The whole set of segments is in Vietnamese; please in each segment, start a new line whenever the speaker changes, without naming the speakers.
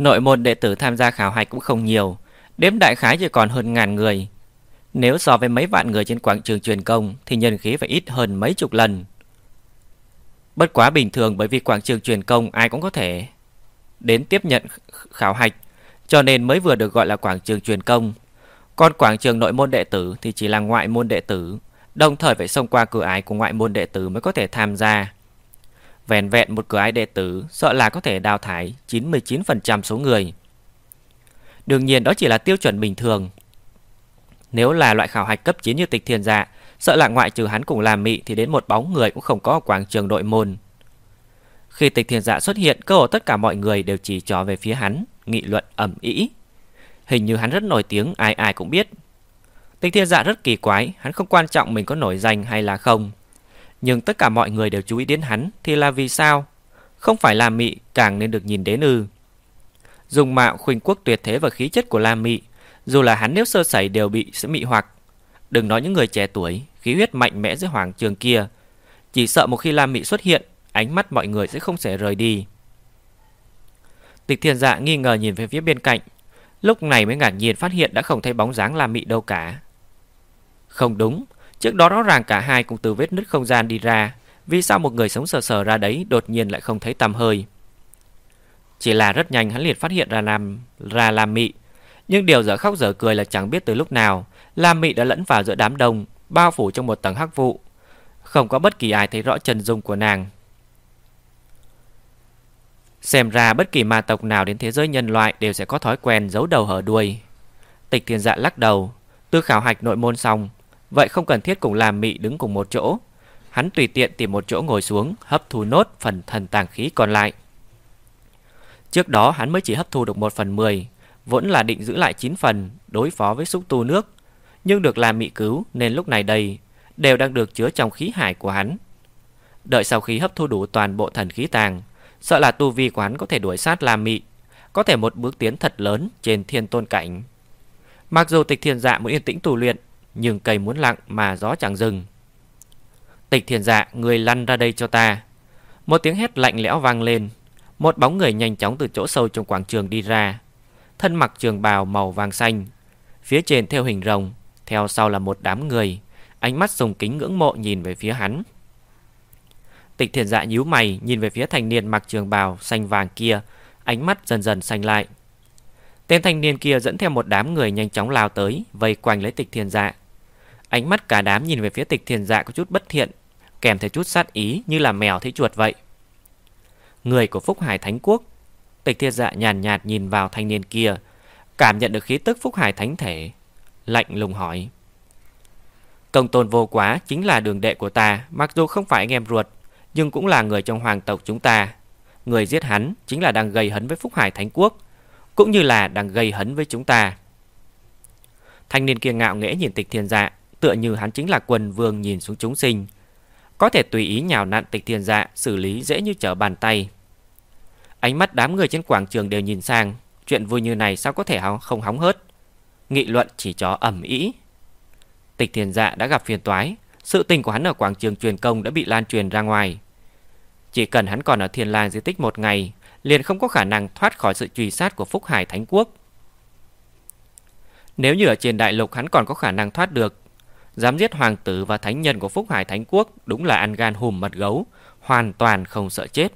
Nội môn đệ tử tham gia khảo hạch cũng không nhiều, đếm đại khái chỉ còn hơn ngàn người. Nếu so với mấy vạn người trên quảng trường truyền công thì nhân khí phải ít hơn mấy chục lần. Bất quá bình thường bởi vì quảng trường truyền công ai cũng có thể đến tiếp nhận khảo hạch, cho nên mới vừa được gọi là quảng trường truyền công. Còn quảng trường nội môn đệ tử thì chỉ là ngoại môn đệ tử, đồng thời phải xông qua cửa ải của ngoại môn đệ tử mới có thể tham gia. Vẹn vẹn một cửa ái đệ tử sợ là có thể đào thải 99% số người. Đương nhiên đó chỉ là tiêu chuẩn bình thường. Nếu là loại khảo hạch cấp 9 như tịch thiên dạ, sợ là ngoại trừ hắn cùng làm mị thì đến một bóng người cũng không có ở quảng trường đội môn. Khi tịch thiên dạ xuất hiện, cơ hồ tất cả mọi người đều chỉ trò về phía hắn, nghị luận ẩm ý. Hình như hắn rất nổi tiếng, ai ai cũng biết. Tịch thiên dạ rất kỳ quái, hắn không quan trọng mình có nổi danh hay là không. Nhưng tất cả mọi người đều chú ý đến hắn thì là vì sao? Không phải là mị càng nên được nhìn đến ư. Dùng mạo khuynh quốc tuyệt thế và khí chất của La Mị, dù là hắn nếu sơ sẩy đều bị sẽ mị hoặc. Đừng nói những người trẻ tuổi, khí huyết mạnh mẽ dưới hoàng trường kia. Chỉ sợ một khi La Mị xuất hiện, ánh mắt mọi người sẽ không thể rời đi. Tịch thiên dạ nghi ngờ nhìn về phía bên cạnh, lúc này mới ngạc nhiên phát hiện đã không thấy bóng dáng La Mị đâu cả. Không đúng, trước đó rõ ràng cả hai cùng từ vết nứt không gian đi ra, vì sao một người sống sờ sờ ra đấy đột nhiên lại không thấy tăm hơi. Chỉ là rất nhanh hắn liệt phát hiện ra làm ra làm Mị, nhưng điều dở khóc dở cười là chẳng biết từ lúc nào, làm Mị đã lẫn vào giữa đám đông, bao phủ trong một tầng hắc vụ. Không có bất kỳ ai thấy rõ chân dung của nàng. Xem ra bất kỳ ma tộc nào đến thế giới nhân loại đều sẽ có thói quen giấu đầu hở đuôi. Tịch thiên dạ lắc đầu, tư khảo hạch nội môn xong, vậy không cần thiết cùng làm mị đứng cùng một chỗ. Hắn tùy tiện tìm một chỗ ngồi xuống, hấp thu nốt phần thần tàng khí còn lại. Trước đó hắn mới chỉ hấp thu được 1 phần 10, vẫn là định giữ lại 9 phần đối phó với xúc tu nước. Nhưng được làm mị cứu nên lúc này đây đều đang được chứa trong khí hải của hắn. Đợi sau khi hấp thu đủ toàn bộ thần khí tàng, sợ là tu vi của hắn có thể đuổi sát làm mị, có thể một bước tiến thật lớn trên thiên tôn cảnh. Mặc dù tịch thiên dạ muốn yên tĩnh tu luyện, nhưng cây muốn lặng mà gió chẳng dừng. Tịch thiên dạ, người lăn ra đây cho ta. Một tiếng hét lạnh lẽo vang lên, một bóng người nhanh chóng từ chỗ sâu trong quảng trường đi ra. Thân mặc trường bào màu vàng xanh. Phía trên theo hình rồng, theo sau là một đám người. Ánh mắt sùng kính ngưỡng mộ nhìn về phía hắn. Tịch thiền dạ nhíu mày nhìn về phía thanh niên mặc trường bào xanh vàng kia. Ánh mắt dần dần xanh lại. Tên thanh niên kia dẫn theo một đám người nhanh chóng lao tới, vây quanh lấy tịch thiền dạ. Ánh mắt cả đám nhìn về phía tịch thiền dạ có chút bất thiện, kèm theo chút sát ý như là mèo thấy chuột vậy người của Phúc Hải Thánh Quốc. Tịch thiền Dạ nhàn nhạt, nhìn vào thanh niên kia, cảm nhận được khí tức Phúc Hải Thánh Thể, lạnh lùng hỏi. Công tôn vô quá chính là đường đệ của ta, mặc dù không phải anh em ruột, nhưng cũng là người trong hoàng tộc chúng ta. Người giết hắn chính là đang gây hấn với Phúc Hải Thánh Quốc, cũng như là đang gây hấn với chúng ta. Thanh niên kia ngạo nghễ nhìn tịch thiền dạ, tựa như hắn chính là quần vương nhìn xuống chúng sinh, có thể tùy ý nhào nặn tịch thiên dạ xử lý dễ như trở bàn tay. Ánh mắt đám người trên quảng trường đều nhìn sang, chuyện vui như này sao có thể không hóng hớt. Nghị luận chỉ cho ẩm ý. Tịch thiên dạ đã gặp phiền toái, sự tình của hắn ở quảng trường truyền công đã bị lan truyền ra ngoài. Chỉ cần hắn còn ở thiên lang di tích một ngày, liền không có khả năng thoát khỏi sự truy sát của Phúc Hải Thánh Quốc. Nếu như ở trên đại lục hắn còn có khả năng thoát được, Dám giết hoàng tử và thánh nhân của Phúc Hải Thánh Quốc Đúng là ăn gan hùm mật gấu, Hoàn toàn không sợ chết.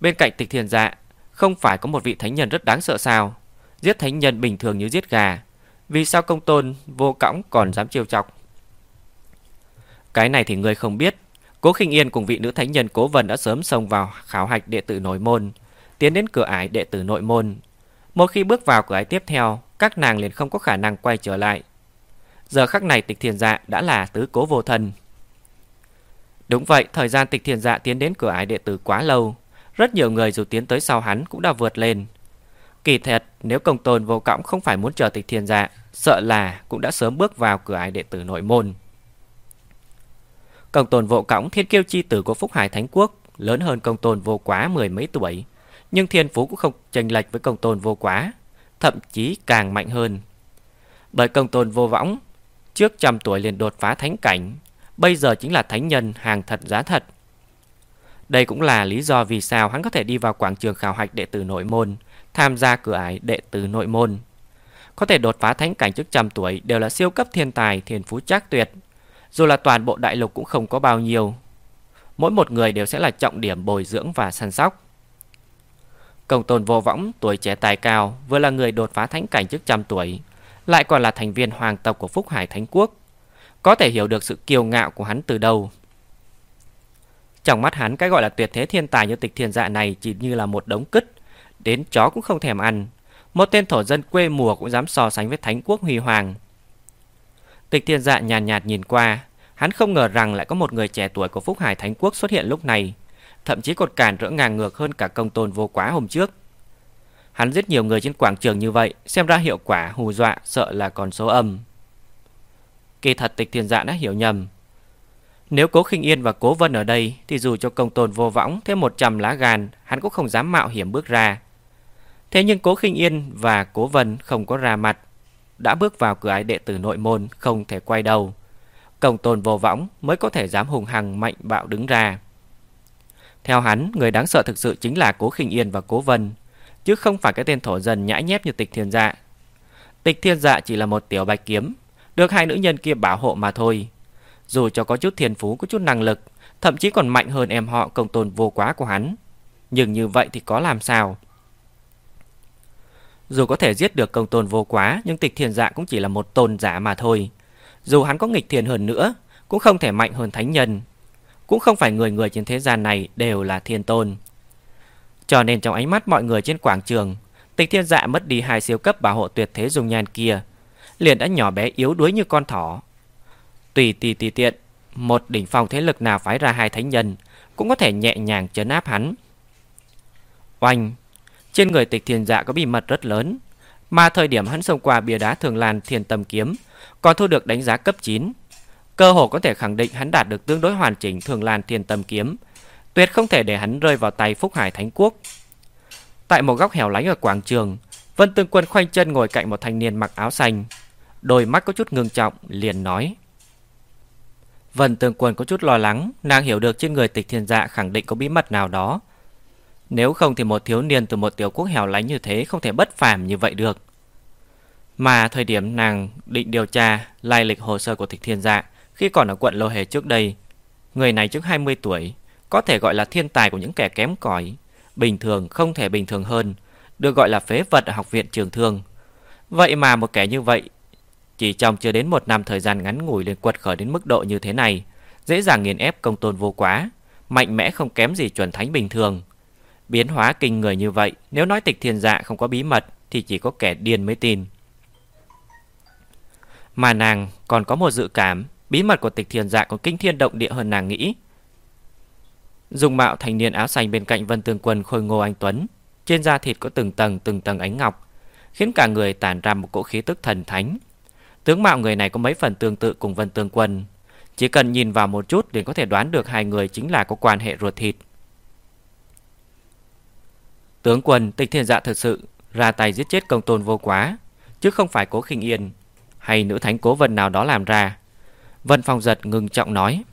Bên cạnh tịch thiền dạ Không phải có một vị thánh nhân rất đáng sợ sao? Giết thánh nhân bình thường như giết gà, Vì sao công tôn vô cõng còn dám trêu chọc? Cái này thì người không biết. Cố khinh yên cùng vị nữ thánh nhân Cố Vân đã sớm xông vào khảo hạch đệ tử nội môn, Tiến đến cửa ải đệ tử nội môn. Một khi bước vào cửa ải tiếp theo, Các nàng liền không có khả năng quay trở lại. Giờ khắc này tịch thiền dạ đã là tứ cố vô thần Đúng vậy, thời gian tịch thiền dạ tiến đến cửa ải đệ tử quá lâu Rất nhiều người dù tiến tới sau hắn cũng đã vượt lên. Kỳ thật, nếu công tôn vô cõng không phải muốn chờ tịch thiền dạ Sợ là cũng đã sớm bước vào cửa ải đệ tử nội môn. Công tôn vô cõng thiên kiêu chi tử của Phúc Hải Thánh Quốc Lớn hơn công tôn vô quá mười mấy tuổi Nhưng thiên phú cũng không chênh lệch với công tôn vô quá Thậm chí càng mạnh hơn. Bởi công tôn vô võng Trước trăm tuổi liền đột phá thánh cảnh Bây giờ chính là thánh nhân hàng thật giá thật Đây cũng là lý do vì sao hắn có thể đi vào quảng trường khảo hạch đệ tử nội môn, tham gia cửa ải đệ tử nội môn. Có thể đột phá thánh cảnh trước trăm tuổi đều là siêu cấp thiên tài, thiên phú chắc tuyệt. Dù là toàn bộ đại lục cũng không có bao nhiêu. Mỗi một người đều sẽ là trọng điểm bồi dưỡng và săn sóc. Công tôn vô võng, tuổi trẻ tài cao, vừa là người đột phá thánh cảnh trước trăm tuổi, lại còn là thành viên hoàng tộc của Phúc Hải Thánh Quốc. Có thể hiểu được sự kiêu ngạo của hắn từ đầu Trong mắt hắn, cái gọi là tuyệt thế thiên tài như tịch thiên dạ này chỉ như là một đống cứt, đến chó cũng không thèm ăn. Một tên thổ dân quê mùa cũng dám so sánh với Thánh Quốc Huy Hoàng. Tịch thiên dạ nhàn nhạt, nhạt nhìn qua, hắn không ngờ rằng lại có một người trẻ tuổi của Phúc Hải Thánh Quốc xuất hiện lúc này, thậm chí còn cản rỡ ngang ngược hơn cả công tôn vô quá hôm trước. Hắn giết nhiều người trên quảng trường như vậy, xem ra hiệu quả hù dọa sợ là còn số âm. Kỳ thật tịch thiên dạ đã hiểu nhầm. Nếu cố khinh yên và cố vân ở đây thì dù cho công tôn vô võng thêm 100 lá gan, hắn cũng không dám mạo hiểm bước ra. Thế nhưng cố khinh yên và cố vân không có ra mặt, đã bước vào cửa ái đệ tử nội môn không thể quay đầu. Công tôn vô võng mới có thể dám hùng hằng mạnh bạo đứng ra. Theo hắn, người đáng sợ thực sự chính là cố khinh yên và cố vân, chứ không phải cái tên thổ dân nhãi nhép như tịch thiên dạ. Tịch thiên dạ chỉ là một tiểu bạch kiếm, được hai nữ nhân kia bảo hộ mà thôi. Dù cho có chút thiên phú, có chút năng lực, thậm chí còn mạnh hơn em họ công tôn vô quá của hắn. Nhưng như vậy thì có làm sao? Dù có thể giết được công tôn vô quá, nhưng tịch thiên dạ cũng chỉ là một tôn giả mà thôi. Dù hắn có nghịch thiền hơn nữa, cũng không thể mạnh hơn thánh nhân. Cũng không phải người người trên thế gian này đều là thiên tôn. Cho nên trong ánh mắt mọi người trên quảng trường, tịch thiên dạ mất đi hai siêu cấp bảo hộ tuyệt thế dùng nhan kia, liền đã nhỏ bé yếu đuối như con thỏ. Tùy tùy tùy tiện, một đỉnh phong thế lực nào phái ra hai thánh nhân cũng có thể nhẹ nhàng chấn áp hắn. Oanh, trên người tịch thiên dạ có bí mật rất lớn, mà thời điểm hắn xông qua bia đá thường làn thiên tâm kiếm, còn thu được đánh giá cấp 9. Cơ hồ có thể khẳng định hắn đạt được tương đối hoàn chỉnh thường làn thiên tâm kiếm, tuyệt không thể để hắn rơi vào tay Phúc Hải Thánh Quốc. Tại một góc hẻo lánh ở quảng trường, Vân Tương Quân khoanh chân ngồi cạnh một thanh niên mặc áo xanh, đôi mắt có chút ngưng trọng, liền nói. Vân Tương Quân có chút lo lắng, nàng hiểu được trên người tịch thiên dạ khẳng định có bí mật nào đó. Nếu không thì một thiếu niên từ một tiểu quốc hẻo lánh như thế không thể bất phàm như vậy được. Mà thời điểm nàng định điều tra lai lịch hồ sơ của tịch thiên dạ khi còn ở quận Lô Hề trước đây, người này trước 20 tuổi, có thể gọi là thiên tài của những kẻ kém cỏi, bình thường không thể bình thường hơn, được gọi là phế vật ở học viện trường thương. Vậy mà một kẻ như vậy, chỉ trong chưa đến một năm thời gian ngắn ngủi lên quật khởi đến mức độ như thế này, dễ dàng nghiền ép công tôn vô quá, mạnh mẽ không kém gì chuẩn thánh bình thường. Biến hóa kinh người như vậy, nếu nói tịch thiên dạ không có bí mật thì chỉ có kẻ điên mới tin. Mà nàng còn có một dự cảm, bí mật của tịch thiên dạ còn kinh thiên động địa hơn nàng nghĩ. Dùng mạo thành niên áo xanh bên cạnh Vân tường Quân khôi ngô anh Tuấn, trên da thịt có từng tầng từng tầng ánh ngọc, khiến cả người tản ra một cỗ khí tức thần thánh. Tướng mạo người này có mấy phần tương tự cùng Vân tường Quân, chỉ cần nhìn vào một chút để có thể đoán được hai người chính là có quan hệ ruột thịt. Tướng quân tịch thiên dạ thực sự ra tay giết chết công tôn vô quá, chứ không phải cố khinh yên hay nữ thánh cố vân nào đó làm ra. Vân Phong giật ngừng trọng nói.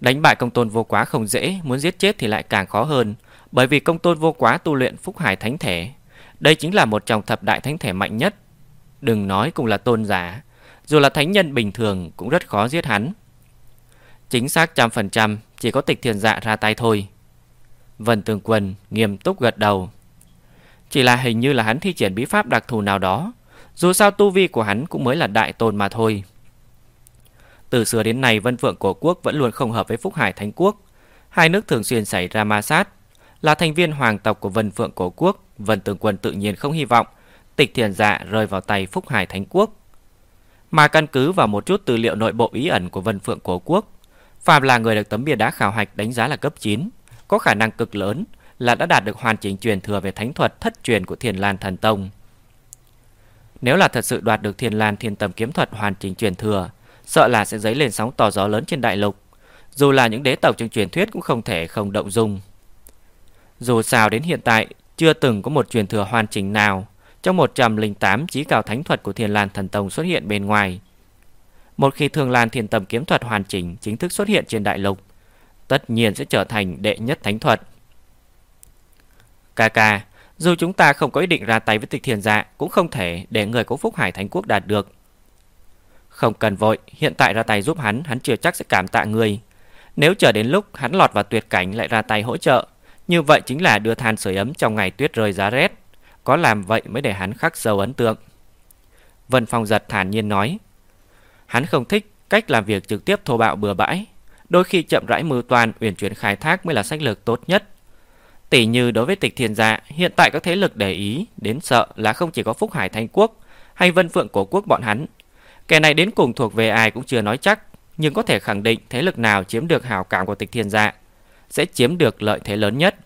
Đánh bại công tôn vô quá không dễ, muốn giết chết thì lại càng khó hơn, bởi vì công tôn vô quá tu luyện phúc hải thánh thể. Đây chính là một trong thập đại thánh thể mạnh nhất. Đừng nói cũng là tôn giả, dù là thánh nhân bình thường cũng rất khó giết hắn. Chính xác trăm phần trăm, chỉ có tịch thiền dạ ra tay thôi. Vân Tường Quân nghiêm túc gật đầu. Chỉ là hình như là hắn thi triển bí pháp đặc thù nào đó, dù sao tu vi của hắn cũng mới là đại tôn mà thôi. Từ xưa đến nay Vân Phượng Cổ Quốc vẫn luôn không hợp với Phúc Hải Thánh Quốc. Hai nước thường xuyên xảy ra ma sát. Là thành viên hoàng tộc của Vân Phượng Cổ Quốc, Vân Tường Quân tự nhiên không hy vọng tịch thiền dạ rơi vào tay Phúc Hải Thánh Quốc. Mà căn cứ vào một chút tư liệu nội bộ ý ẩn của Vân Phượng Cổ Quốc, Phạm là người được tấm bia đá khảo hạch đánh giá là cấp 9, có khả năng cực lớn là đã đạt được hoàn chỉnh truyền thừa về thánh thuật thất truyền của Thiền Lan Thần Tông. Nếu là thật sự đoạt được Thiền Lan Thiên Tầm Kiếm Thuật hoàn chỉnh truyền thừa, sợ là sẽ dấy lên sóng to gió lớn trên đại lục. Dù là những đế tộc trong truyền thuyết cũng không thể không động dung. Dù sao đến hiện tại, chưa từng có một truyền thừa hoàn chỉnh nào trong 108 trí cao thánh thuật của Thiên Lan Thần Tông xuất hiện bên ngoài. Một khi Thường Lan Thiên Tầm Kiếm Thuật hoàn chỉnh chính thức xuất hiện trên đại lục, tất nhiên sẽ trở thành đệ nhất thánh thuật. Kaka, dù chúng ta không có ý định ra tay với tịch thiền dạ, cũng không thể để người của Phúc Hải Thánh Quốc đạt được. Không cần vội, hiện tại ra tay giúp hắn, hắn chưa chắc sẽ cảm tạ người. Nếu chờ đến lúc hắn lọt vào tuyệt cảnh lại ra tay hỗ trợ, như vậy chính là đưa than sưởi ấm trong ngày tuyết rơi giá rét. Có làm vậy mới để hắn khắc sâu ấn tượng. Vân Phong giật thản nhiên nói. Hắn không thích cách làm việc trực tiếp thô bạo bừa bãi. Đôi khi chậm rãi mưu toàn, uyển chuyển khai thác mới là sách lược tốt nhất. Tỷ như đối với tịch thiên dạ, hiện tại các thế lực để ý đến sợ là không chỉ có Phúc Hải Thanh Quốc hay Vân Phượng Cổ Quốc bọn hắn. Kẻ này đến cùng thuộc về ai cũng chưa nói chắc, nhưng có thể khẳng định thế lực nào chiếm được hào cảm của tịch thiên dạ sẽ chiếm được lợi thế lớn nhất.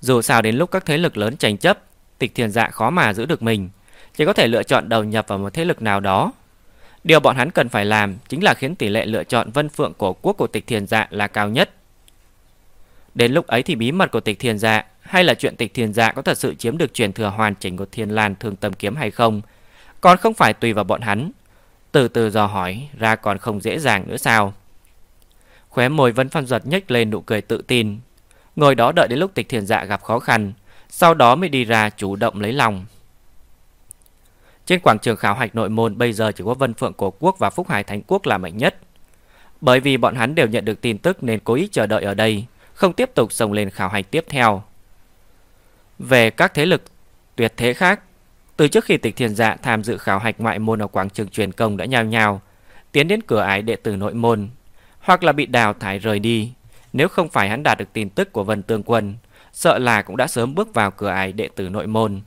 Dù sao đến lúc các thế lực lớn tranh chấp, tịch thiên dạ khó mà giữ được mình, chỉ có thể lựa chọn đầu nhập vào một thế lực nào đó. Điều bọn hắn cần phải làm chính là khiến tỷ lệ lựa chọn vân phượng cổ quốc của tịch thiên dạ là cao nhất. Đến lúc ấy thì bí mật của tịch thiên dạ hay là chuyện tịch thiên dạ có thật sự chiếm được truyền thừa hoàn chỉnh của thiên lan thương tâm kiếm hay không, còn không phải tùy vào bọn hắn. Từ từ dò hỏi ra còn không dễ dàng nữa sao. Khóe môi Vân Phan Duật nhếch lên nụ cười tự tin. Ngồi đó đợi đến lúc tịch thiền dạ gặp khó khăn, sau đó mới đi ra chủ động lấy lòng. Trên quảng trường khảo hạch nội môn bây giờ chỉ có Vân Phượng Cổ Quốc và Phúc Hải Thánh Quốc là mạnh nhất. Bởi vì bọn hắn đều nhận được tin tức nên cố ý chờ đợi ở đây, không tiếp tục xông lên khảo hạch tiếp theo. Về các thế lực tuyệt thế khác, từ trước khi tịch thiền dạ tham dự khảo hạch ngoại môn ở quảng trường truyền công đã nhao nhao, tiến đến cửa ải đệ tử nội môn, hoặc là bị đào thải rời đi. Nếu không phải hắn đạt được tin tức của Vân Tương Quân, sợ là cũng đã sớm bước vào cửa ải đệ tử nội môn.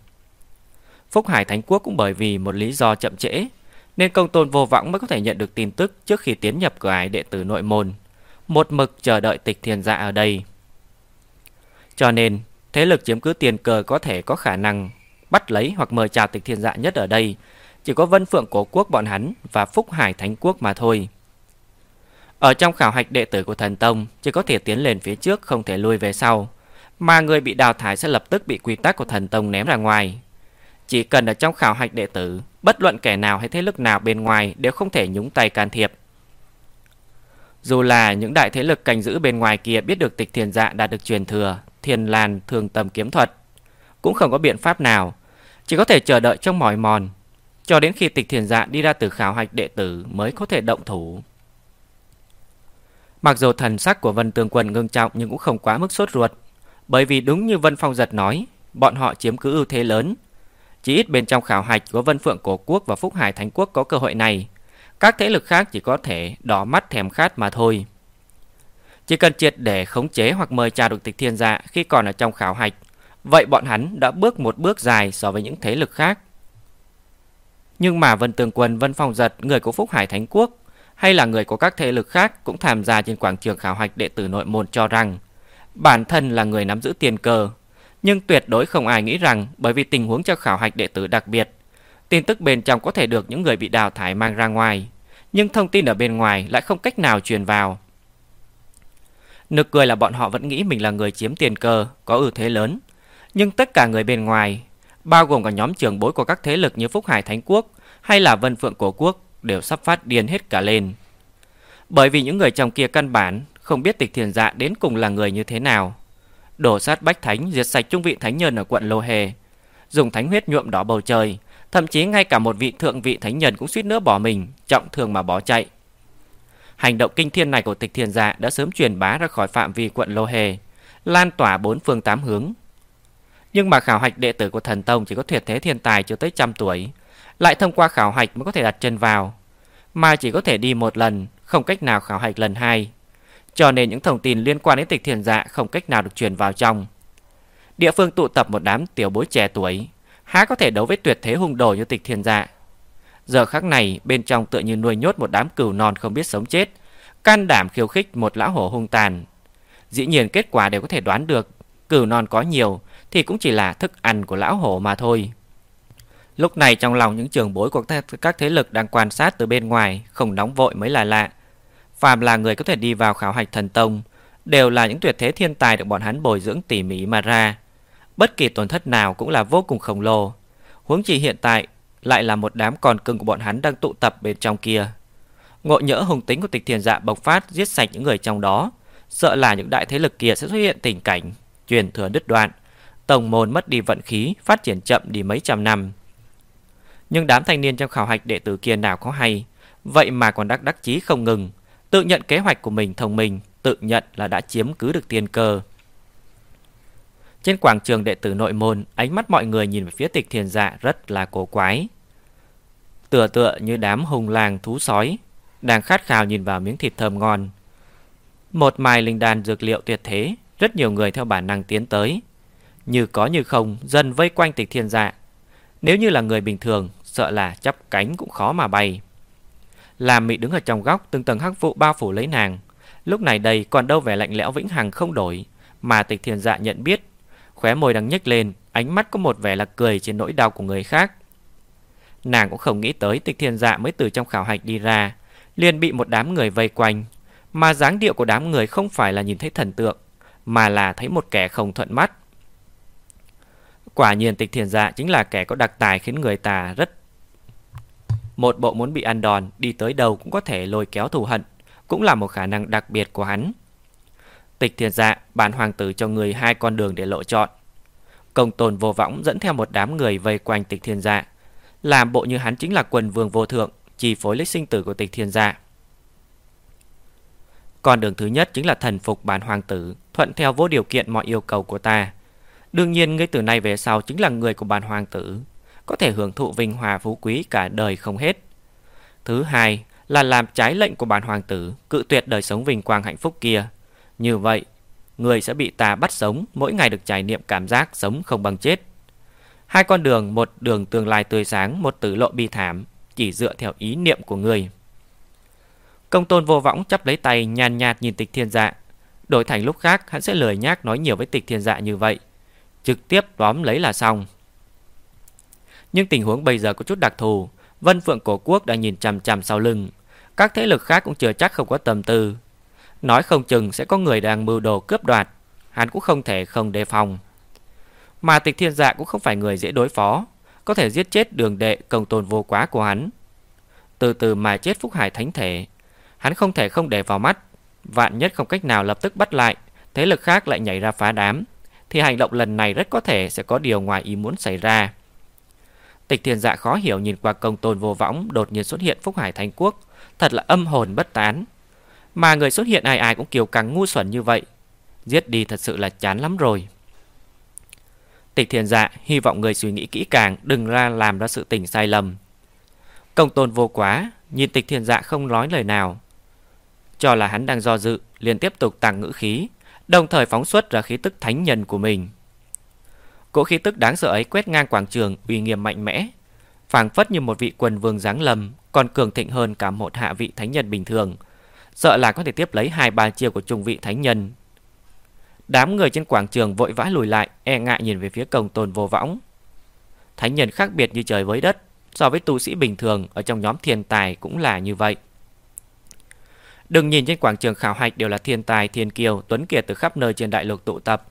Phúc Hải Thánh Quốc cũng bởi vì một lý do chậm trễ, nên công tôn vô vọng mới có thể nhận được tin tức trước khi tiến nhập cửa ải đệ tử nội môn. Một mực chờ đợi tịch thiền dạ ở đây. Cho nên, thế lực chiếm cứ tiền cờ có thể có khả năng bắt lấy hoặc mời chào tịch thiên dạ nhất ở đây, chỉ có Vân Phượng Cổ Quốc bọn hắn và Phúc Hải Thánh Quốc mà thôi. Ở trong khảo hạch đệ tử của thần Tông, chỉ có thể tiến lên phía trước không thể lui về sau, mà người bị đào thải sẽ lập tức bị quy tắc của thần Tông ném ra ngoài. Chỉ cần ở trong khảo hạch đệ tử, bất luận kẻ nào hay thế lực nào bên ngoài đều không thể nhúng tay can thiệp. Dù là những đại thế lực canh giữ bên ngoài kia biết được tịch thiền dạ đã được truyền thừa, thiền làn thường tầm kiếm thuật, cũng không có biện pháp nào, chỉ có thể chờ đợi trong mỏi mòn, cho đến khi tịch thiền dạ đi ra từ khảo hạch đệ tử mới có thể động thủ. Mặc dù thần sắc của Vân Tường Quân ngưng trọng nhưng cũng không quá mức sốt ruột, bởi vì đúng như Vân Phong giật nói, bọn họ chiếm cứ ưu thế lớn. Chỉ ít bên trong khảo hạch của Vân Phượng Cổ Quốc và Phúc Hải Thánh Quốc có cơ hội này, các thế lực khác chỉ có thể đỏ mắt thèm khát mà thôi. Chỉ cần triệt để khống chế hoặc mời trà được tịch thiên dạ khi còn ở trong khảo hạch, vậy bọn hắn đã bước một bước dài so với những thế lực khác. Nhưng mà Vân Tường Quân, Vân Phong Giật, người của Phúc Hải Thánh Quốc hay là người của các thế lực khác cũng tham gia trên quảng trường khảo hạch đệ tử nội môn cho rằng bản thân là người nắm giữ tiền cờ Nhưng tuyệt đối không ai nghĩ rằng bởi vì tình huống cho khảo hạch đệ tử đặc biệt, tin tức bên trong có thể được những người bị đào thải mang ra ngoài, nhưng thông tin ở bên ngoài lại không cách nào truyền vào. Nực cười là bọn họ vẫn nghĩ mình là người chiếm tiền cờ có ưu thế lớn. Nhưng tất cả người bên ngoài, bao gồm cả nhóm trưởng bối của các thế lực như Phúc Hải Thánh Quốc hay là Vân Phượng Cổ Quốc, đều sắp phát điên hết cả lên. Bởi vì những người trong kia căn bản không biết tịch thiền dạ đến cùng là người như thế nào. Đổ sát bách thánh diệt sạch trung vị thánh nhân ở quận Lô Hề, dùng thánh huyết nhuộm đỏ bầu trời, thậm chí ngay cả một vị thượng vị thánh nhân cũng suýt nữa bỏ mình, trọng thương mà bỏ chạy. Hành động kinh thiên này của tịch thiền dạ đã sớm truyền bá ra khỏi phạm vi quận Lô Hề, lan tỏa bốn phương tám hướng. Nhưng mà khảo hạch đệ tử của thần tông chỉ có tuyệt thế thiên tài chưa tới trăm tuổi, lại thông qua khảo hạch mới có thể đặt chân vào, mà chỉ có thể đi một lần, không cách nào khảo hạch lần hai. Cho nên những thông tin liên quan đến tịch thiền dạ không cách nào được truyền vào trong. Địa phương tụ tập một đám tiểu bối trẻ tuổi, há có thể đấu với tuyệt thế hung đồ như tịch thiền dạ. Giờ khắc này bên trong tựa như nuôi nhốt một đám cừu non không biết sống chết, can đảm khiêu khích một lão hổ hung tàn. Dĩ nhiên kết quả đều có thể đoán được, cừu non có nhiều thì cũng chỉ là thức ăn của lão hổ mà thôi. Lúc này trong lòng những trường bối của các thế lực đang quan sát từ bên ngoài không nóng vội mới là lạ. Phàm là người có thể đi vào khảo hạch thần tông đều là những tuyệt thế thiên tài được bọn hắn bồi dưỡng tỉ mỉ mà ra. Bất kỳ tổn thất nào cũng là vô cùng khổng lồ. Huống chi hiện tại lại là một đám còn cưng của bọn hắn đang tụ tập bên trong kia. Ngộ nhỡ hùng tính của tịch thiền dạ bộc phát giết sạch những người trong đó, sợ là những đại thế lực kia sẽ xuất hiện tình cảnh truyền thừa đứt đoạn, tổng môn mất đi vận khí, phát triển chậm đi mấy trăm năm. Nhưng đám thanh niên trong khảo hạch đệ tử kia nào có hay, vậy mà còn đắc đắc chí không ngừng, tự nhận kế hoạch của mình thông minh, tự nhận là đã chiếm cứ được tiên cơ. Trên quảng trường đệ tử nội môn, ánh mắt mọi người nhìn về phía tịch thiền dạ rất là cổ quái. Tựa tựa như đám hùng làng thú sói, đang khát khao nhìn vào miếng thịt thơm ngon. Một mài linh đàn dược liệu tuyệt thế, rất nhiều người theo bản năng tiến tới. Như có như không, dần vây quanh tịch thiên dạ. Nếu như là người bình thường, sợ là chắp cánh cũng khó mà bay. Làm mị đứng ở trong góc, từng tầng hắc vụ bao phủ lấy nàng. Lúc này đây còn đâu vẻ lạnh lẽo vĩnh hằng không đổi, mà tịch thiên dạ nhận biết. Khóe môi đang nhếch lên, ánh mắt có một vẻ là cười trên nỗi đau của người khác. Nàng cũng không nghĩ tới tịch thiên dạ mới từ trong khảo hạch đi ra, liền bị một đám người vây quanh. Mà dáng điệu của đám người không phải là nhìn thấy thần tượng, mà là thấy một kẻ không thuận mắt. Quả nhiên tịch thiền dạ chính là kẻ có đặc tài khiến người ta rất... Một bộ muốn bị ăn đòn, đi tới đâu cũng có thể lôi kéo thù hận, cũng là một khả năng đặc biệt của hắn. Tịch thiền dạ, bản hoàng tử cho người hai con đường để lựa chọn. Công tồn vô võng dẫn theo một đám người vây quanh tịch thiên dạ, làm bộ như hắn chính là quần vương vô thượng, chi phối lịch sinh tử của tịch thiên dạ. Con đường thứ nhất chính là thần phục bản hoàng tử, thuận theo vô điều kiện mọi yêu cầu của ta. Đương nhiên ngươi từ nay về sau chính là người của bản hoàng tử, có thể hưởng thụ vinh hòa phú quý cả đời không hết. Thứ hai là làm trái lệnh của bản hoàng tử, cự tuyệt đời sống vinh quang hạnh phúc kia. Như vậy, người sẽ bị ta bắt sống, mỗi ngày được trải nghiệm cảm giác sống không bằng chết. Hai con đường, một đường tương lai tươi sáng, một tử lộ bi thảm, chỉ dựa theo ý niệm của người. Công tôn vô võng chấp lấy tay nhàn nhạt nhìn tịch thiên dạ. Đổi thành lúc khác hắn sẽ lười nhác nói nhiều với tịch thiên dạ như vậy. Trực tiếp tóm lấy là xong. Nhưng tình huống bây giờ có chút đặc thù. Vân Phượng Cổ Quốc đã nhìn chằm chằm sau lưng. Các thế lực khác cũng chưa chắc không có tầm tư. Nói không chừng sẽ có người đang mưu đồ cướp đoạt. Hắn cũng không thể không đề phòng. Mà tịch thiên dạ cũng không phải người dễ đối phó. Có thể giết chết đường đệ công tồn vô quá của hắn. Từ từ mà chết Phúc Hải Thánh Thể, Hắn không thể không để vào mắt Vạn nhất không cách nào lập tức bắt lại, Thế lực khác lại nhảy ra phá đám thì hành động lần này rất có thể sẽ có điều ngoài ý muốn xảy ra. Tịch thiền dạ khó hiểu nhìn qua công tôn vô võng Đột nhiên xuất hiện Phúc Hải Thánh Quốc Thật là âm hồn bất tán. Mà người xuất hiện ai ai cũng kiều căng ngu xuẩn như vậy Giết đi thật sự là chán lắm rồi. Tịch thiền dạ hy vọng người suy nghĩ kỹ càng Đừng ra làm ra sự tình sai lầm. Công tôn vô quá Nhìn tịch thiền dạ không nói lời nào. Cho là hắn đang do dự, liền tiếp tục tăng ngữ khí, đồng thời phóng xuất ra khí tức thánh nhân của mình. Cỗ khí tức đáng sợ ấy quét ngang quảng trường, uy nghiêm mạnh mẽ, phảng phất như một vị quần vương giáng lâm, còn cường thịnh hơn cả một hạ vị thánh nhân bình thường, sợ là có thể tiếp lấy hai ba chiêu của trung vị thánh nhân. Đám người trên quảng trường vội vã lùi lại, e ngại nhìn về phía cổng tôn vô võng. Thánh nhân khác biệt như trời với đất, so với tu sĩ bình thường ở trong nhóm thiên tài cũng là như vậy. Đừng nhìn trên quảng trường khảo hạch đều là thiên tài, thiên kiều, tuấn kiệt từ khắp nơi trên đại lục tụ tập.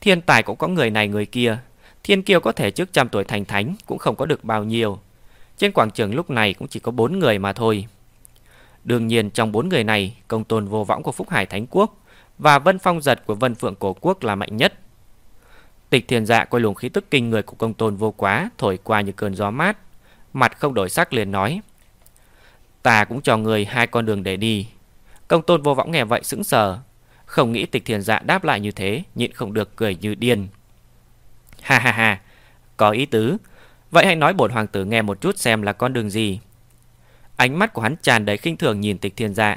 Thiên tài cũng có người này người kia. Thiên kiều có thể trước trăm tuổi thành thánh cũng không có được bao nhiêu. Trên quảng trường lúc này cũng chỉ có bốn người mà thôi. Đương nhiên trong bốn người này, công tôn vô võng của Phúc Hải Thánh Quốc và Vân Phong Giật của Vân Phượng Cổ Quốc là mạnh nhất. Tịch thiền dạ coi luồng khí tức kinh người của công tôn vô quá thổi qua như cơn gió mát. Mặt không đổi sắc liền nói. Ta cũng cho người hai con đường để đi. Công tôn vô võng nghe vậy sững sờ. Không nghĩ tịch thiền dạ đáp lại như thế, Nhịn không được cười như điên. Ha ha ha, Có ý tứ. Vậy hãy nói bổn hoàng tử nghe một chút xem là con đường gì. Ánh mắt của hắn tràn đầy khinh thường nhìn tịch thiên dạ.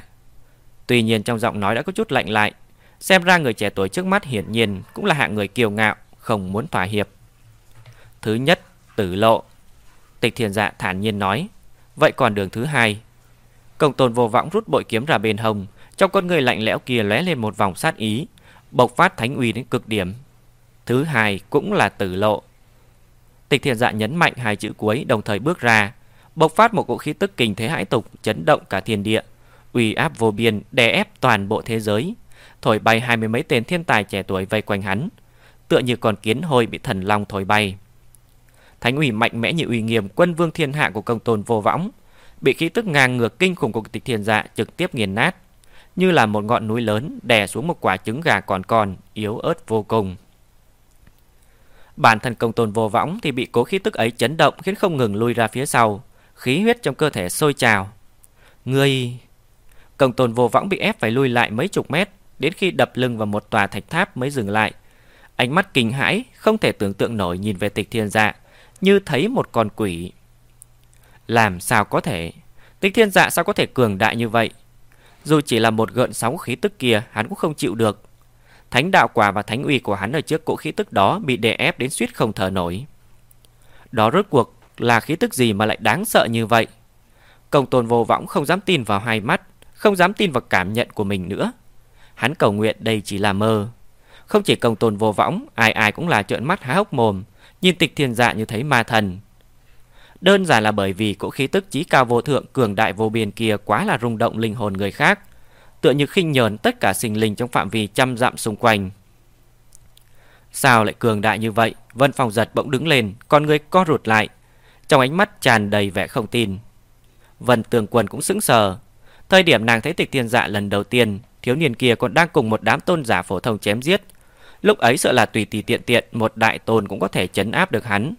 Tuy nhiên trong giọng nói đã có chút lạnh lại, Xem ra người trẻ tuổi trước mắt hiển nhiên Cũng là hạng người kiều ngạo, Không muốn thỏa hiệp. Thứ nhất, tử lộ. Tịch thiên dạ thản nhiên nói, Vậy còn đường thứ hai Công tôn vô vọng rút bội kiếm ra bên hông. Trong con người lạnh lẽo kia lóe lên một vòng sát ý, Bộc phát thánh uy đến cực điểm. Thứ hai cũng là tử lộ. Tịch thiền dạ nhấn mạnh hai chữ cuối, đồng thời bước ra, Bộc phát một cỗ khí tức kinh thế hãi tục, Chấn động cả thiên địa, uy áp vô biên, đè ép toàn bộ thế giới. Thổi bay hai mươi mấy tên thiên tài trẻ tuổi vây quanh hắn, Tựa như con kiến hôi bị thần long thổi bay. Thánh uy mạnh mẽ như uy nghiêm, quân vương thiên hạ của công tôn vô võng bị khí tức ngang ngược kinh khủng của tịch thiền dạ trực tiếp nghiền nát, như là một ngọn núi lớn đè xuống một quả trứng gà còn còn, yếu ớt vô cùng. Bản thân công tôn vô võng thì bị cố khí tức ấy chấn động khiến không ngừng lui ra phía sau, khí huyết trong cơ thể sôi trào. người Công tôn vô võng bị ép phải lui lại mấy chục mét, đến khi đập lưng vào một tòa thạch tháp mới dừng lại. Ánh mắt kinh hãi, không thể tưởng tượng nổi nhìn về tịch thiên dạ, như thấy một con quỷ. Làm sao có thể? Tịch thiên dạ sao có thể cường đại như vậy? Dù chỉ là một gợn sóng khí tức kia, hắn cũng không chịu được. Thánh đạo quả và thánh uy của hắn ở trước cỗ khí tức đó bị đè ép đến suýt không thở nổi. Đó rốt cuộc là khí tức gì mà lại đáng sợ như vậy? Công tôn vô võng không dám tin vào hai mắt, không dám tin vào cảm nhận của mình nữa. Hắn cầu nguyện đây chỉ là mơ. Không chỉ công tôn vô võng, ai ai cũng là trợn mắt há hốc mồm, nhìn tịch thiên dạ như thấy ma thần. Đơn giản là bởi vì cỗ khí tức chí cao vô thượng cường đại vô biên kia quá là rung động linh hồn người khác, tựa như khinh nhờn tất cả sinh linh trong phạm vi trăm dặm xung quanh. Sao lại cường đại như vậy? Vân Phong giật bỗng đứng lên, con người co rụt lại, trong ánh mắt tràn đầy vẻ không tin. Vân Tường Quân cũng sững sờ. Thời điểm nàng thấy Tịch Thiên Dạ lần đầu tiên, thiếu niên kia còn đang cùng một đám tôn giả phổ thông chém giết. Lúc ấy sợ là tùy tùy tiện tiện một đại tôn cũng có thể chấn áp được hắn.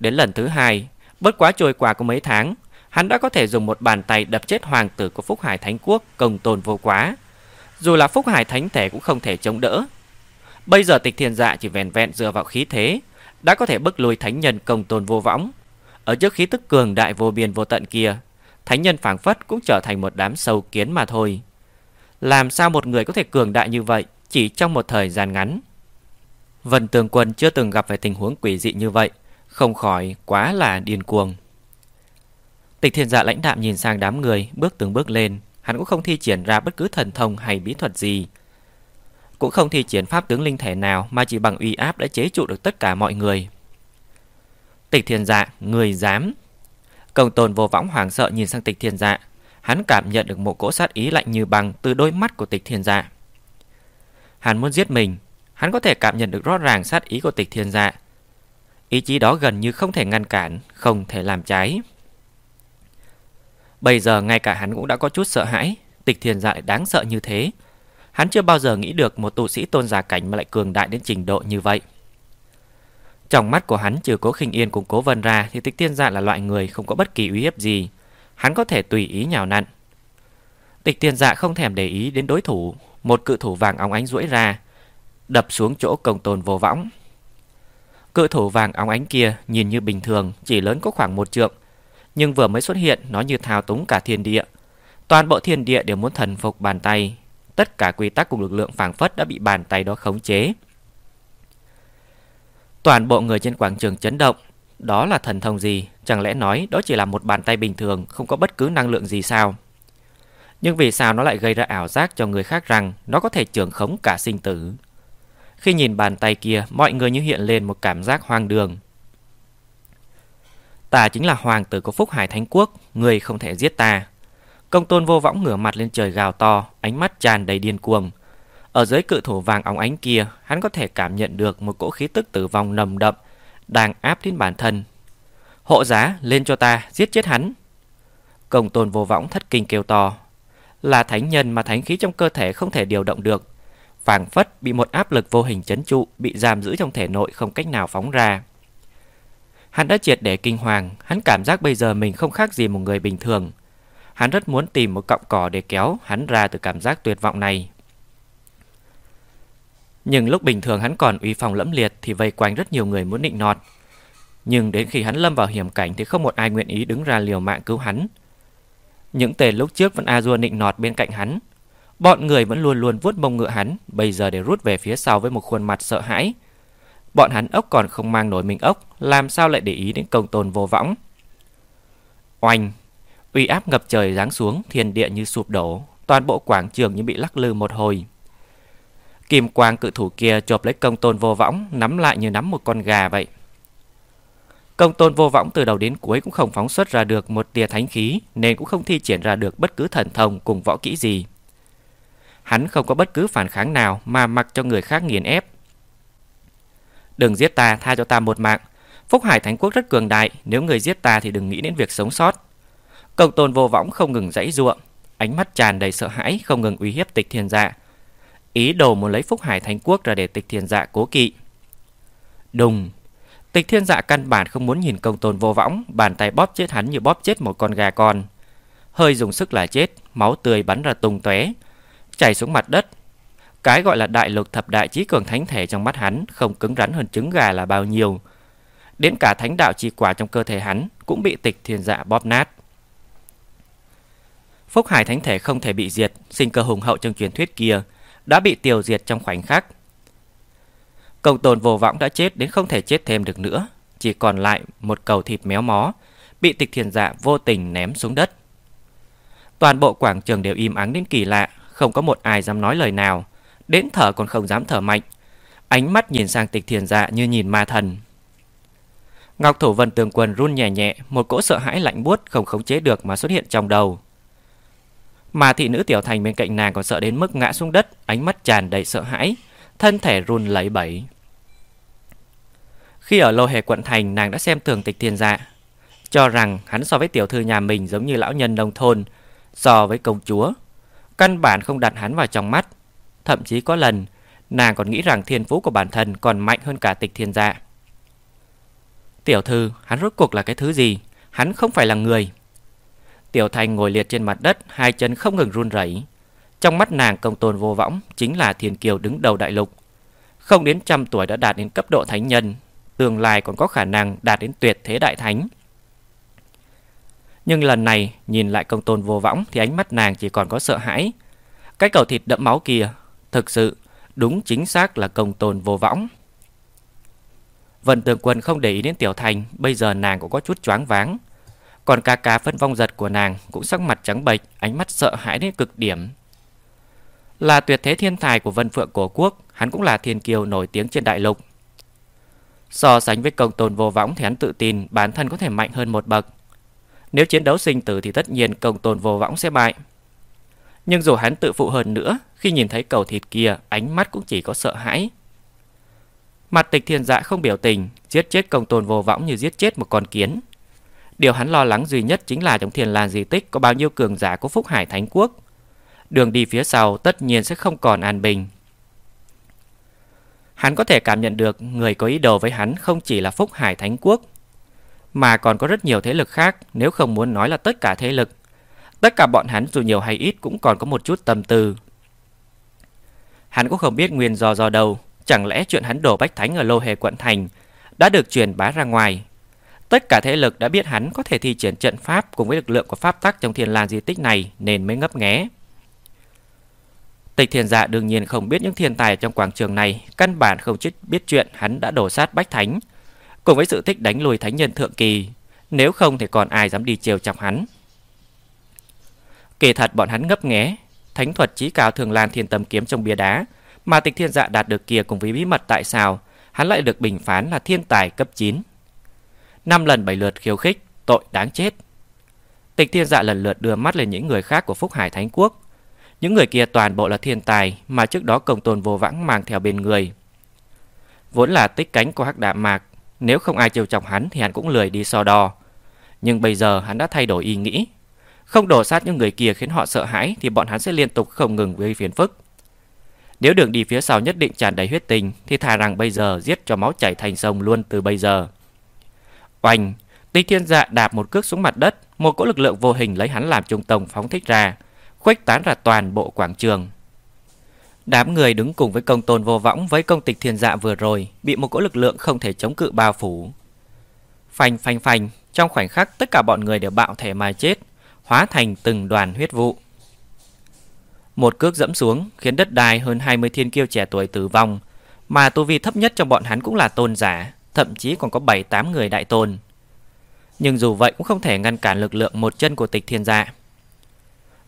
Đến lần thứ hai, bất quá trôi qua có mấy tháng, hắn đã có thể dùng một bàn tay đập chết hoàng tử của Phúc Hải Thánh Quốc công tồn vô quá. Dù là Phúc Hải Thánh Thể cũng không thể chống đỡ. Bây giờ tịch thiên dạ chỉ vẹn vẹn dựa vào khí thế, đã có thể bức lùi thánh nhân công tồn vô võng. Ở trước khí tức cường đại vô biên vô tận kia, thánh nhân phảng phất cũng trở thành một đám sâu kiến mà thôi. Làm sao một người có thể cường đại như vậy chỉ trong một thời gian ngắn? Vân Tường Quân chưa từng gặp phải tình huống quỷ dị như vậy, không khỏi quá là điên cuồng. Tịch thiên dạ lãnh đạm nhìn sang đám người, bước từng bước lên, hắn cũng không thi triển ra bất cứ thần thông hay bí thuật gì. Cũng không thi triển pháp tướng linh thể nào mà chỉ bằng uy áp đã chế trụ được tất cả mọi người. Tịch thiên dạ, người dám. Công Tồn vô võng hoảng sợ nhìn sang tịch thiên dạ. Hắn cảm nhận được một cỗ sát ý lạnh như băng từ đôi mắt của tịch thiên dạ. Hắn muốn giết mình. Hắn có thể cảm nhận được rõ ràng sát ý của tịch thiên dạ. Ý chí đó gần như không thể ngăn cản, không thể làm trái. Bây giờ ngay cả hắn cũng đã có chút sợ hãi Tịch thiên dạ lại đáng sợ như thế. Hắn chưa bao giờ nghĩ được một tu sĩ tôn giả cảnh Mà lại cường đại đến trình độ như vậy. Trong mắt của hắn trừ cố khinh yên cùng cố vân ra Thì tịch thiên dạ là loại người không có bất kỳ uy hiếp gì. Hắn có thể tùy ý nhào nặn. Tịch thiên dạ không thèm để ý đến đối thủ. Một cự thủ vàng óng ánh rũi ra Đập xuống chỗ công tồn vô võng. Cự thủ vàng óng ánh kia nhìn như bình thường, Chỉ lớn có khoảng một trượng. Nhưng vừa mới xuất hiện, nó như thao túng cả thiên địa. Toàn bộ thiên địa đều muốn thần phục bàn tay. Tất cả quy tắc cùng lực lượng phảng phất đã bị bàn tay đó khống chế. Toàn bộ người trên quảng trường chấn động. Đó là thần thông gì? Chẳng lẽ nói đó chỉ là một bàn tay bình thường, Không có bất cứ năng lượng gì sao? Nhưng vì sao nó lại gây ra ảo giác cho người khác rằng Nó có thể trưởng khống cả sinh tử? Khi nhìn bàn tay kia Mọi người như hiện lên một cảm giác hoang đường Ta chính là hoàng tử của Phúc Hải Thánh Quốc, người không thể giết ta. Công tôn vô võng ngửa mặt lên trời gào to, ánh mắt tràn đầy điên cuồng. Ở dưới cự thủ vàng óng ánh kia, hắn có thể cảm nhận được một cỗ khí tức tử vong nầm đậm, đang áp đến bản thân. Hộ giá, lên cho ta, giết chết hắn. Công tôn vô võng thất kinh kêu to. Là thánh nhân mà thánh khí trong cơ thể không thể điều động được phảng phất bị một áp lực vô hình chấn trụ, bị giam giữ trong thể nội không cách nào phóng ra. Hắn đã triệt để kinh hoàng, hắn cảm giác bây giờ mình không khác gì một người bình thường. Hắn rất muốn tìm một cọng cỏ để kéo hắn ra từ cảm giác tuyệt vọng này. Nhưng lúc bình thường hắn còn uy phong lẫm liệt thì vây quanh rất nhiều người muốn nịnh nọt. Nhưng đến khi hắn lâm vào hiểm cảnh thì không một ai nguyện ý đứng ra liều mạng cứu hắn. Những tên lúc trước vẫn a dua nịnh nọt bên cạnh hắn. Bọn người vẫn luôn luôn vuốt mông ngựa hắn, bây giờ để rút về phía sau với một khuôn mặt sợ hãi, Bọn hắn ốc còn không mang nổi mình ốc Làm sao lại để ý đến công tôn vô võng? Oanh! Uy áp ngập trời giáng xuống Thiên địa như sụp đổ Toàn bộ quảng trường như bị lắc lư một hồi. Kim quang cự thủ kia chộp lấy công tôn vô võng Nắm lại như nắm một con gà vậy. Công tôn vô võng từ đầu đến cuối cũng không phóng xuất ra được một tia thánh khí Nên cũng không thi triển ra được bất cứ thần thông cùng võ kỹ gì. Hắn không có bất cứ phản kháng nào mà mặc cho người khác nghiền ép Đừng giết ta, tha cho ta một mạng. Phúc Hải Thánh Quốc rất cường đại, nếu người giết ta thì đừng nghĩ đến việc sống sót. Công tôn vô võng không ngừng dãy ruộng, ánh mắt tràn đầy sợ hãi không ngừng uy hiếp tịch thiên dạ. Ý đồ muốn lấy Phúc Hải Thánh Quốc ra để tịch thiên dạ cố kỵ. Đùng! Tịch thiên dạ căn bản không muốn nhìn công tôn vô võng, bàn tay bóp chết hắn như bóp chết một con gà con. Hơi dùng sức là chết, máu tươi bắn ra tung tóe, chảy xuống mặt đất. Cái gọi là đại lục thập đại trí cường thánh thể trong mắt hắn không cứng rắn hơn trứng gà là bao nhiêu. Đến cả thánh đạo chi quả trong cơ thể hắn cũng bị tịch thiên dạ bóp nát. Phúc Hải Thánh Thể không thể bị diệt, sinh cơ hùng hậu trong truyền thuyết kia đã bị tiêu diệt trong khoảnh khắc. cầu tồn vô vọng đã chết đến không thể chết thêm được nữa, chỉ còn lại một cầu thịt méo mó, bị tịch thiền dạ vô tình ném xuống đất. Toàn bộ quảng trường đều im ắng đến kỳ lạ, không có một ai dám nói lời nào, đến thở còn không dám thở mạnh. Ánh mắt nhìn sang tịch thiền dạ như nhìn ma thần. Ngọc Thủ Vân Tường Quân run nhẹ nhẹ, một cỗ sợ hãi lạnh buốt không khống chế được mà xuất hiện trong đầu. Mà thị nữ tiểu thành bên cạnh nàng còn sợ đến mức ngã xuống đất, ánh mắt tràn đầy sợ hãi, thân thể run lấy bẩy. Khi ở lô hề quận thành, nàng đã xem thường tịch thiên dạ, cho rằng hắn so với tiểu thư nhà mình giống như lão nhân nông thôn, so với công chúa. Căn bản không đặt hắn vào trong mắt. Thậm chí có lần, nàng còn nghĩ rằng thiên phú của bản thân còn mạnh hơn cả tịch thiên dạ. Tiểu thư, hắn rốt cuộc là cái thứ gì? Hắn không phải là người. Tiểu Thành ngồi liệt trên mặt đất, hai chân không ngừng run rẩy. Trong mắt nàng công tôn vô võng chính là thiên kiều đứng đầu đại lục. Không đến trăm tuổi đã đạt đến cấp độ thánh nhân, tương lai còn có khả năng đạt đến tuyệt thế đại thánh. Nhưng lần này nhìn lại công tôn vô võng thì ánh mắt nàng chỉ còn có sợ hãi. Cái cầu thịt đẫm máu kia, thực sự đúng chính xác là công tôn vô võng. Vân Tường Quân không để ý đến Tiểu Thành, bây giờ nàng cũng có chút choáng váng. Còn ca ca phân vong giật của nàng cũng sắc mặt trắng bệch, ánh mắt sợ hãi đến cực điểm. Là tuyệt thế thiên tài của Vân Phượng Cổ Quốc, hắn cũng là thiên kiều nổi tiếng trên đại lục. So sánh với công tôn vô võng thì hắn tự tin bản thân có thể mạnh hơn một bậc. Nếu chiến đấu sinh tử thì tất nhiên công tôn vô võng sẽ bại. Nhưng dù hắn tự phụ hơn nữa, khi nhìn thấy cầu thịt kia, ánh mắt cũng chỉ có sợ hãi. Mặt tịch thiên dạ không biểu tình, giết chết công tôn vô võng như giết chết một con kiến. Điều hắn lo lắng duy nhất chính là trong thiên làng di tích có bao nhiêu cường giả của Phúc Hải Thánh Quốc. Đường đi phía sau tất nhiên sẽ không còn an bình. Hắn có thể cảm nhận được người có ý đồ với hắn không chỉ là Phúc Hải Thánh Quốc, mà còn có rất nhiều thế lực khác nếu không muốn nói là tất cả thế lực. Tất cả bọn hắn dù nhiều hay ít cũng còn có một chút tâm tư. Hắn cũng không biết nguyên do do đâu, chẳng lẽ chuyện hắn đổ bách thánh ở Lô Hề quận thành đã được truyền bá ra ngoài Tất cả thế lực đã biết hắn có thể thi triển trận pháp cùng với lực lượng của pháp tắc trong thiên lan di tích này nên mới ngấp nghé. Tịch thiền dạ đương nhiên không biết những thiên tài trong quảng trường này căn bản không biết chuyện hắn đã đổ sát bách thánh. Cùng với sự thích đánh lùi thánh nhân thượng kỳ, nếu không thì còn ai dám đi trêu chọc hắn. Kỳ thật bọn hắn ngấp nghé, thánh thuật trí cao thường lan thiên tâm kiếm trong bia đá mà tịch thiên dạ đạt được kia cùng với bí mật tại sao hắn lại được bình phán là thiên tài cấp 9 năm lần bảy lượt khiêu khích, tội đáng chết. Tịch thiên dạ lần lượt đưa mắt lên những người khác của Phúc Hải Thánh Quốc. Những người kia toàn bộ là thiên tài mà trước đó công tôn vô vãng mang theo bên người. Vốn là tích cánh của hắc đạm mạc, nếu không ai trêu chọc hắn thì hắn cũng lười đi so đo. Nhưng bây giờ hắn đã thay đổi ý nghĩ. Không đổ sát những người kia khiến họ sợ hãi thì bọn hắn sẽ liên tục không ngừng gây phiền phức. Nếu đường đi phía sau nhất định tràn đầy huyết tình thì thà rằng bây giờ giết cho máu chảy thành sông luôn từ bây giờ. Oanh, Tịch Thiên Dạ đạp một cước xuống mặt đất, một cỗ lực lượng vô hình lấy hắn làm trung tâm phóng thích ra, khuếch tán ra toàn bộ quảng trường. Đám người đứng cùng với công tôn vô võng với công tịch thiên dạ vừa rồi bị một cỗ lực lượng không thể chống cự bao phủ. Phanh phanh phanh, trong khoảnh khắc tất cả bọn người đều bạo thể mà chết, hóa thành từng đoàn huyết vụ. Một cước dẫm xuống khiến đất đai hơn 20 thiên kiêu trẻ tuổi tử vong, mà tu vi thấp nhất trong bọn hắn cũng là tôn giả, thậm chí còn có 7-8 người đại tôn. Nhưng dù vậy cũng không thể ngăn cản lực lượng một chân của tịch thiên dạ.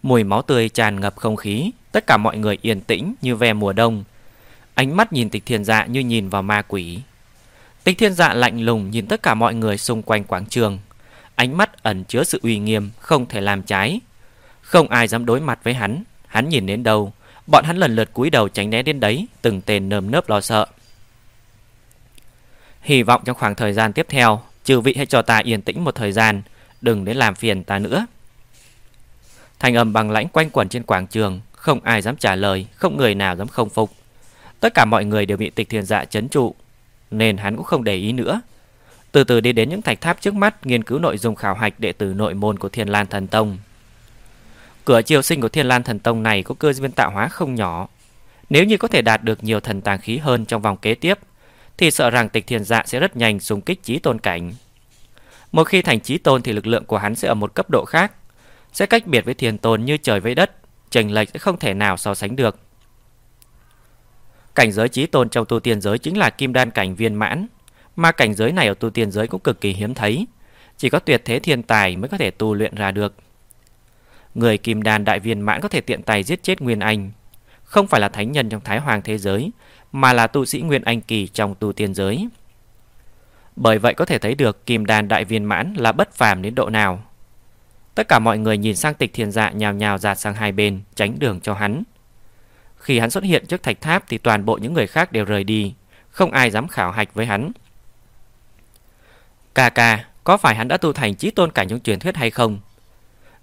Mùi máu tươi tràn ngập không khí, tất cả mọi người yên tĩnh như ve mùa đông. Ánh mắt nhìn tịch thiên dạ như nhìn vào ma quỷ. Tịch thiên dạ lạnh lùng nhìn tất cả mọi người xung quanh quảng trường. Ánh mắt ẩn chứa sự uy nghiêm, không thể làm trái. Không ai dám đối mặt với hắn, hắn nhìn đến đâu, bọn hắn lần lượt cúi đầu tránh né đến đấy, từng tên nơm nớp lo sợ. Hy vọng trong khoảng thời gian tiếp theo, trừ vị hãy cho ta yên tĩnh một thời gian, đừng đến làm phiền ta nữa. Thanh âm bằng lãnh quanh quẩn trên quảng trường, không ai dám trả lời, không người nào dám không phục. Tất cả mọi người đều bị tịch thiền dạ chấn trụ, nên hắn cũng không để ý nữa. Từ từ đi đến những thạch tháp trước mắt nghiên cứu nội dung khảo hạch đệ tử nội môn của Thiên Lan Thần Tông. Cửa triều sinh của Thiên Lan Thần Tông này có cơ duyên tạo hóa không nhỏ. Nếu như có thể đạt được nhiều thần tàng khí hơn trong vòng kế tiếp, thì sợ rằng tịch thiền dạ sẽ rất nhanh xung kích trí tôn cảnh. Một khi thành trí tôn thì lực lượng của hắn sẽ ở một cấp độ khác, sẽ cách biệt với thiền tôn như trời với đất, chênh lệch sẽ không thể nào so sánh được. Cảnh giới trí tôn trong tu tiên giới chính là kim đan cảnh viên mãn, mà cảnh giới này ở tu tiên giới cũng cực kỳ hiếm thấy, chỉ có tuyệt thế thiên tài mới có thể tu luyện ra được. Người kim đan đại viên mãn có thể tiện tay giết chết Nguyên Anh, không phải là thánh nhân trong thái hoàng thế giới, mà là tu sĩ Nguyên Anh kỳ trong tu tiên giới. Bởi vậy có thể thấy được kim đan đại viên mãn là bất phàm đến độ nào. Tất cả mọi người nhìn sang tịch thiền dạ nhào nhào dạt sang hai bên, tránh đường cho hắn. Khi hắn xuất hiện trước thạch tháp thì toàn bộ những người khác đều rời đi, không ai dám khảo hạch với hắn. Ca ca, có phải hắn đã tu thành trí tôn cảnh trong truyền thuyết hay không?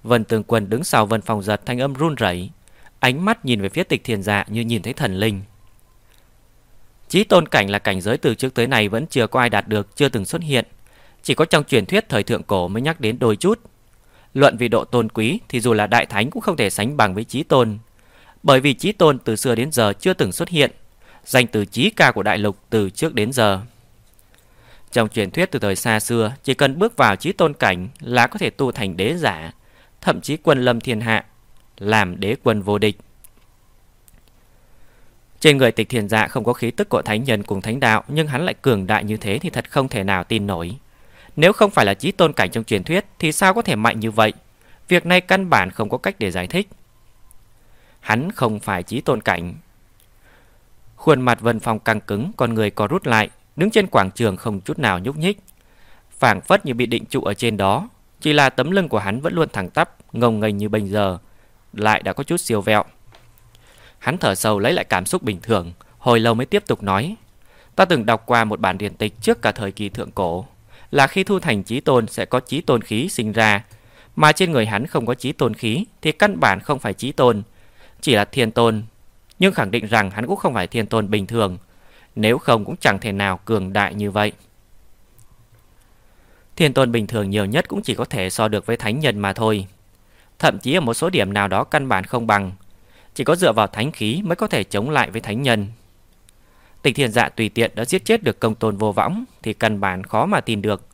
Vân Tường Quân đứng sau Vân Phòng Giật thanh âm run rẩy, ánh mắt nhìn về phía tịch thiền dạ như nhìn thấy thần linh. Chí tôn cảnh là cảnh giới từ trước tới nay vẫn chưa có ai đạt được, chưa từng xuất hiện. Chỉ có trong truyền thuyết thời thượng cổ mới nhắc đến đôi chút. Luận vì độ tôn quý thì dù là đại thánh cũng không thể sánh bằng với chí tôn. Bởi vì chí tôn từ xưa đến giờ chưa từng xuất hiện, danh từ chí ca của đại lục từ trước đến giờ. Trong truyền thuyết từ thời xa xưa, chỉ cần bước vào chí tôn cảnh là có thể tu thành đế giả, thậm chí quân lâm thiên hạ, làm đế quân vô địch. Trên người tịch thiền dạ không có khí tức của thánh nhân cùng thánh đạo Nhưng hắn lại cường đại như thế thì thật không thể nào tin nổi nếu không phải là trí tôn cảnh trong truyền thuyết Thì sao có thể mạnh như vậy? Việc này căn bản không có cách để giải thích. Hắn không phải trí tôn cảnh. Khuôn mặt Vân Phong căng cứng Con người có rút lại Đứng trên quảng trường không chút nào nhúc nhích. Phảng phất như bị định trụ ở trên đó Chỉ là tấm lưng của hắn vẫn luôn thẳng tắp Ngông nghênh như bây giờ Lại đã có chút siêu vẹo. Hắn thở sâu lấy lại cảm xúc bình thường, hồi lâu mới tiếp tục nói. Ta từng đọc qua một bản điển tịch trước cả thời kỳ thượng cổ, là khi thu thành trí tôn sẽ có trí tôn khí sinh ra, mà trên người hắn không có trí tôn khí thì căn bản không phải trí tôn, chỉ là thiên tôn. Nhưng khẳng định rằng hắn cũng không phải thiên tôn bình thường, nếu không cũng chẳng thể nào cường đại như vậy. Thiên tôn bình thường nhiều nhất cũng chỉ có thể so được với thánh nhân mà thôi. Thậm chí ở một số điểm nào đó căn bản không bằng, chỉ có dựa vào thánh khí mới có thể chống lại với thánh nhân Tịch Thiên dạ tùy tiện đã giết chết được công tôn vô võng Thì căn bản khó mà tin được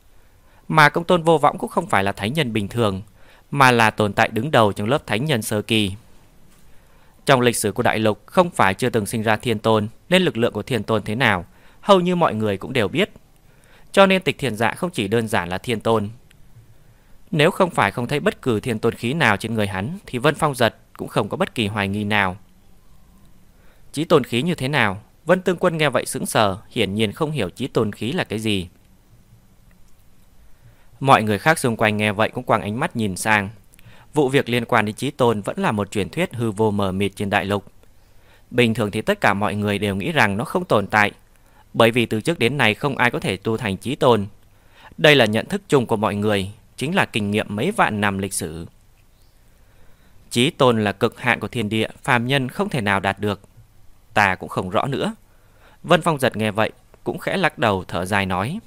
Mà công tôn vô võng cũng không phải là thánh nhân bình thường, Mà là tồn tại đứng đầu trong lớp thánh nhân sơ kỳ Trong lịch sử của đại lục, Không phải chưa từng sinh ra thiên tôn, Nên lực lượng của thiên tôn thế nào, Hầu như mọi người cũng đều biết Cho nên tịch thiền dạ không chỉ đơn giản là thiên tôn Nếu không phải không thấy bất cứ thiên tôn khí nào trên người hắn, Thì Vân Phong giật cũng không có bất kỳ hoài nghi nào. Chí tôn khí như thế nào? Vân Tương Quân nghe vậy sững sờ, hiển nhiên không hiểu chí tôn khí là cái gì. Mọi người khác xung quanh nghe vậy cũng quàng ánh mắt nhìn sang. Vụ việc liên quan đến chí tôn vẫn là một truyền thuyết hư vô mờ mịt trên đại lục. Bình thường thì tất cả mọi người đều nghĩ rằng nó không tồn tại, bởi vì từ trước đến nay không ai có thể tu thành chí tôn. Đây là nhận thức chung của mọi người, chính là kinh nghiệm mấy vạn năm lịch sử. Chí tôn là cực hạn của thiên địa, phàm nhân không thể nào đạt được. Ta cũng không rõ nữa. Vân Phong giật nghe vậy, cũng khẽ lắc đầu thở dài nói.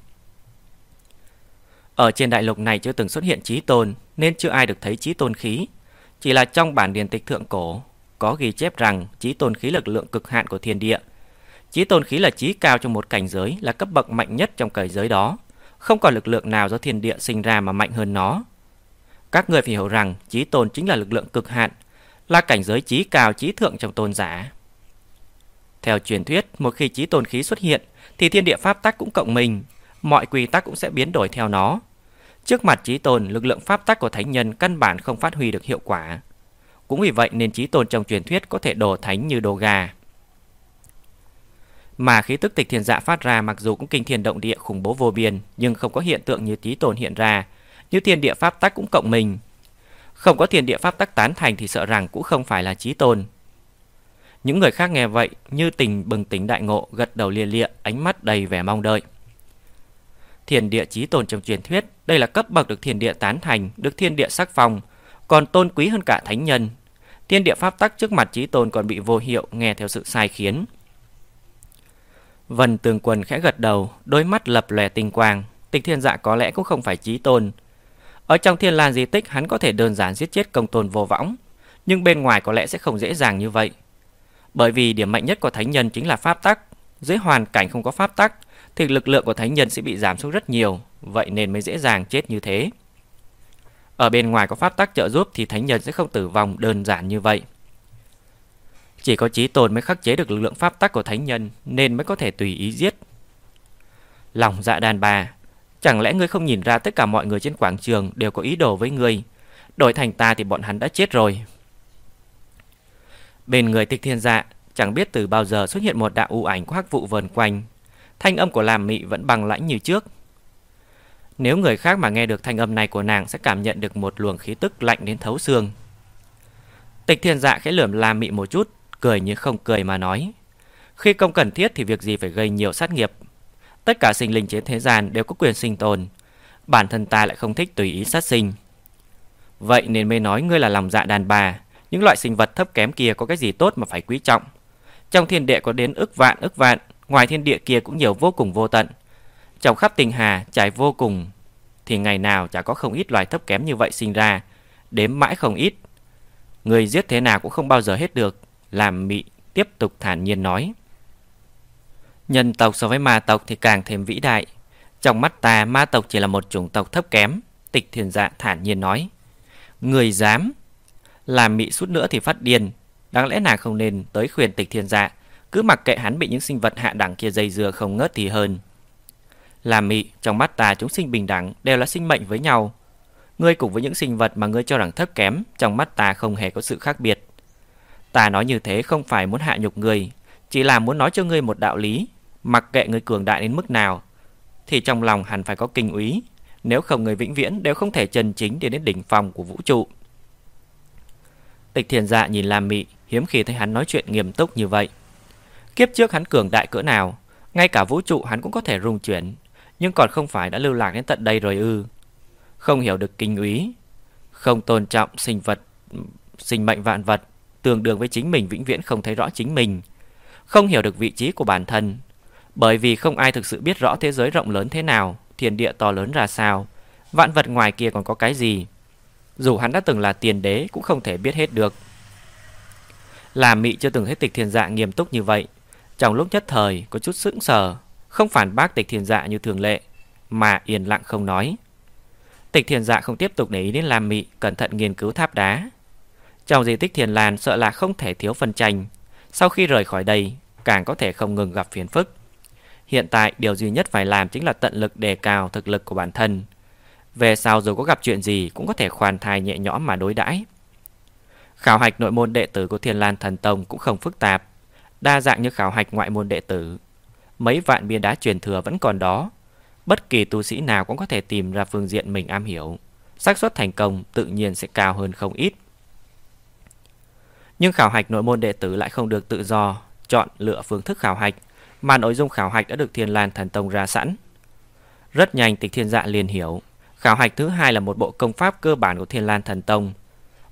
Ở trên đại lục này chưa từng xuất hiện chí tôn, nên chưa ai được thấy chí tôn khí. Chỉ là trong bản điển tịch thượng cổ, có ghi chép rằng chí tôn khí lực lượng cực hạn của thiên địa. Chí tôn khí là chí cao trong một cảnh giới, là cấp bậc mạnh nhất trong cảnh giới đó. Không còn lực lượng nào do thiên địa sinh ra mà mạnh hơn nó. Các người phải hiểu rằng trí tôn chính là lực lượng cực hạn, là cảnh giới trí cao trí thượng trong tôn giả. Theo truyền thuyết, một khi trí tôn khí xuất hiện, thì thiên địa pháp tắc cũng cộng mình, mọi quy tắc cũng sẽ biến đổi theo nó. Trước mặt trí tôn, lực lượng pháp tắc của thánh nhân căn bản không phát huy được hiệu quả. Cũng vì vậy nên trí tôn trong truyền thuyết có thể đồ thánh như đồ gà. Mà khí tức tịch thiền dạ phát ra mặc dù cũng kinh thiên động địa khủng bố vô biên, nhưng không có hiện tượng như trí tôn hiện ra, như thiên địa pháp tắc cũng cộng mình. Không có thiên địa pháp tắc tán thành thì sợ rằng cũng không phải là trí tôn. Những người khác nghe vậy như tình bừng tỉnh đại ngộ gật đầu lia lịa ánh mắt đầy vẻ mong đợi. Thiên địa chí tôn trong truyền thuyết, đây là cấp bậc được thiên địa tán thành, được thiên địa sắc phong, còn tôn quý hơn cả thánh nhân. Thiên địa pháp tắc trước mặt chí tôn còn bị vô hiệu nghe theo sự sai khiến. Vân Tường Quân khẽ gật đầu, đôi mắt lập lòe tinh quang. Tịch thiên dạ có lẽ cũng không phải chí tôn. Ở trong thiên lan di tích hắn có thể đơn giản giết chết công tôn vô võng, nhưng bên ngoài có lẽ sẽ không dễ dàng như vậy. Bởi vì điểm mạnh nhất của thánh nhân chính là pháp tắc. Dưới hoàn cảnh không có pháp tắc, thì lực lượng của thánh nhân sẽ bị giảm xuống rất nhiều, vậy nên mới dễ dàng chết như thế. Ở bên ngoài có pháp tắc trợ giúp thì thánh nhân sẽ không tử vong đơn giản như vậy. Chỉ có trí tồn mới khắc chế được lực lượng pháp tắc của thánh nhân nên mới có thể tùy ý giết. Lòng dạ đàn bà, chẳng lẽ ngươi không nhìn ra tất cả mọi người trên quảng trường đều có ý đồ với ngươi? Đổi thành ta thì bọn hắn đã chết rồi. Bên người tịch thiên dạ, chẳng biết từ bao giờ xuất hiện một đạo u ảnh khoác vụ vờn quanh. Thanh âm của làm mị vẫn bằng lãnh như trước. Nếu người khác mà nghe được thanh âm này của nàng sẽ cảm nhận được một luồng khí tức lạnh đến thấu xương. Tịch thiên dạ khẽ lườm làm mị một chút, cười như không cười mà nói. Khi công cần thiết thì việc gì phải gây nhiều sát nghiệp. Tất cả sinh linh trên thế gian đều có quyền sinh tồn. Bản thân ta lại không thích tùy ý sát sinh. Vậy nên mới nói ngươi là lòng dạ đàn bà. Những loại sinh vật thấp kém kia có cái gì tốt mà phải quý trọng. Trong thiên địa có đến ức vạn ức vạn, ngoài thiên địa kia cũng nhiều vô cùng vô tận. Trong khắp tình hà trải vô cùng thì ngày nào chả có không ít loài thấp kém như vậy sinh ra, đếm mãi không ít. Người giết thế nào cũng không bao giờ hết được, làm mị tiếp tục thản nhiên nói. Nhân tộc so với ma tộc thì càng thêm vĩ đại. Trong mắt ta, ma tộc chỉ là một chủng tộc thấp kém. Tịch thiền dạ thản nhiên nói. Người dám. Làm mị suốt nữa thì phát điên. Đáng lẽ nàng không nên tới khuyên tịch thiên dạ. Cứ mặc kệ hắn bị những sinh vật hạ đẳng kia dây dưa không ngớt thì hơn. Làm mị, trong mắt ta chúng sinh bình đẳng đều là sinh mệnh với nhau. Ngươi cùng với những sinh vật mà ngươi cho rằng thấp kém, trong mắt ta không hề có sự khác biệt. Ta nói như thế không phải muốn hạ nhục ngươi, chỉ là muốn nói cho ngươi một đạo lý. Mặc kệ ngươi cường đại đến mức nào, thì trong lòng hẳn phải có kinh úy. Nếu không người vĩnh viễn đều không thể chân chính đi đến đỉnh phòng của vũ trụ. Tịch thiền dạ nhìn Lam Mị, hiếm khi thấy hắn nói chuyện nghiêm túc như vậy. Kiếp trước hắn cường đại cỡ nào, ngay cả vũ trụ hắn cũng có thể rung chuyển, nhưng còn không phải đã lưu lạc đến tận đây rồi ư. Không hiểu được kinh úy, không tôn trọng sinh vật, sinh mệnh vạn vật, tương đương với chính mình vĩnh viễn không thấy rõ chính mình, không hiểu được vị trí của bản thân, bởi vì không ai thực sự biết rõ thế giới rộng lớn thế nào, thiên địa to lớn ra sao, vạn vật ngoài kia còn có cái gì. Dù hắn đã từng là tiền đế cũng không thể biết hết được. Là mị chưa từng thấy tịch thiên dạ nghiêm túc như vậy, trong lúc nhất thời có chút sững sờ, không phản bác tịch thiên dạ như thường lệ, mà yên lặng không nói. Tịch thiên dạ không tiếp tục để ý đến Lam Mị, cẩn thận nghiên cứu tháp đá. Trong di tích thiền làn sợ là không thể thiếu phân tranh. Sau khi rời khỏi đây, càng có thể không ngừng gặp phiền phức. Hiện tại, điều duy nhất phải làm chính là tận lực đề cao thực lực của bản thân. Về sau dù có gặp chuyện gì cũng có thể khoan thai nhẹ nhõm mà đối đãi. Khảo hạch nội môn đệ tử của Thiên Lan Thần Tông cũng không phức tạp, đa dạng như khảo hạch ngoại môn đệ tử. Mấy vạn bia đá truyền thừa vẫn còn đó, bất kỳ tu sĩ nào cũng có thể tìm ra phương diện mình am hiểu. xác suất thành công tự nhiên sẽ cao hơn không ít. Nhưng khảo hạch nội môn đệ tử lại không được tự do chọn lựa phương thức khảo hạch, mà nội dung khảo hạch đã được Thiên Lan Thần Tông ra sẵn. Rất nhanh Tịch Thiên Dạ liền hiểu, khảo hạch thứ hai là một bộ công pháp cơ bản của Thiên Lan Thần Tông.